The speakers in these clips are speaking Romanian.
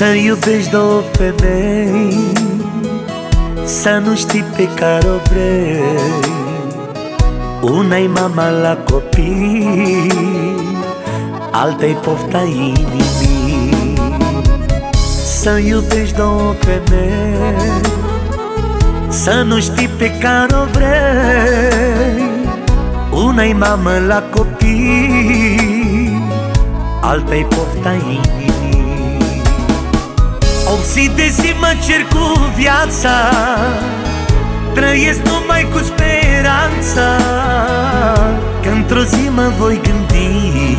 Să iubești două femei Să nu știi pe care o vrei. Una-i mama la copii Alta-i pofta inimii. Să iubești două femei Să nu știi pe care o vrei. Una-i mamă la copii Alta-i pofta inimii O zi de zi mă cer cu viața. Trăiesc numai cu speranța Că într-o zi mă voi gândi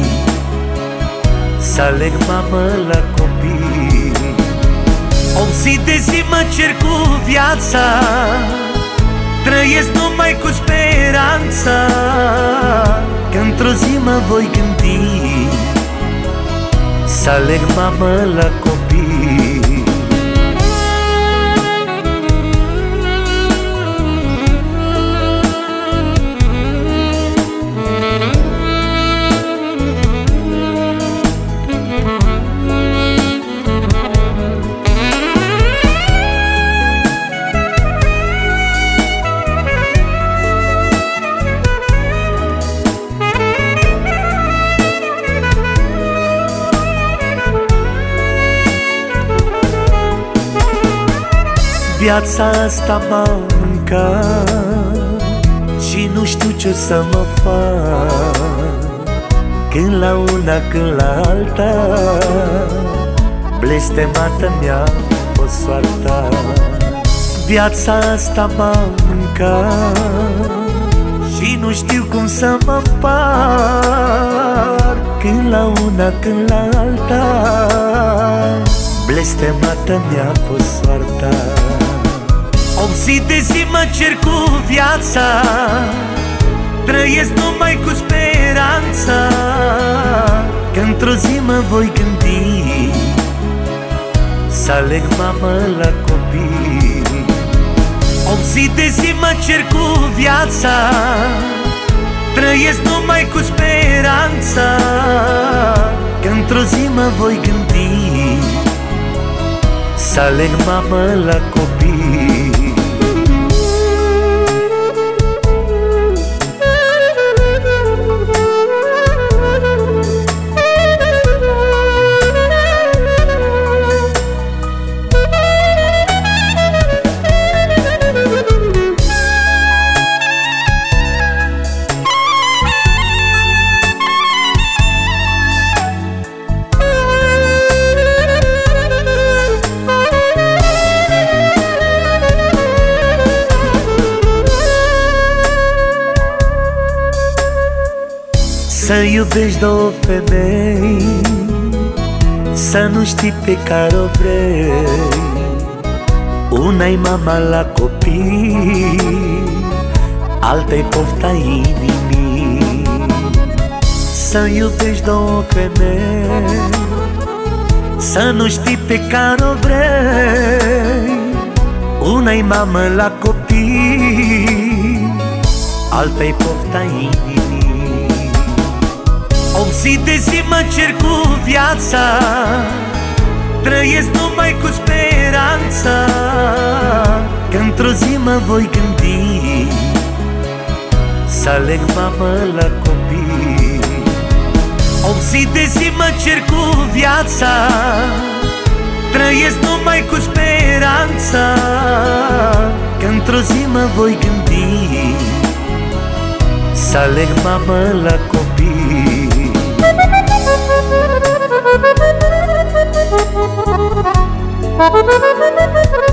Să aleg mamă la copii. O zi de zi mă cer cu viața. Trăiesc numai cu speranța Că într-o zi mă voi gândi Să aleg mamă la copii Viața asta m-a mâncat Și nu știu ce să mă fac. Când la una, când la alta Blestemată mi-a fost soarta. Viața asta m-a mâncat Și nu știu cum să mă par Când la una, când la alta Blestemată mi-a fost soarta O zi de zi mă cer cu viața. Trăiesc numai cu speranța Că într-o zi mă voi gândi Să aleg mamă la copii. O zi de zi mă cer cu viața. Trăiesc numai cu speranța Că într-o zi mă voi gândi să aleg mamă la copii Să iubești două femei Să nu știi pe care o vrei. Una-i mama la copii Alta-i pofta inimii. Să iubești două femei Să nu știi pe care o vrei. Una-i mamă la copii Alta-i pofta inimii o zi de zi mă cer cu viața. Trăiesc numai cu speranța Că într-o zi mă voi gândi Să aleg mamă la copii. O zi de zi mă cer cu viața. Trăiesc numai cu speranța Că într-o zi mă voi gândi Să aleg mamă la copii Thank you.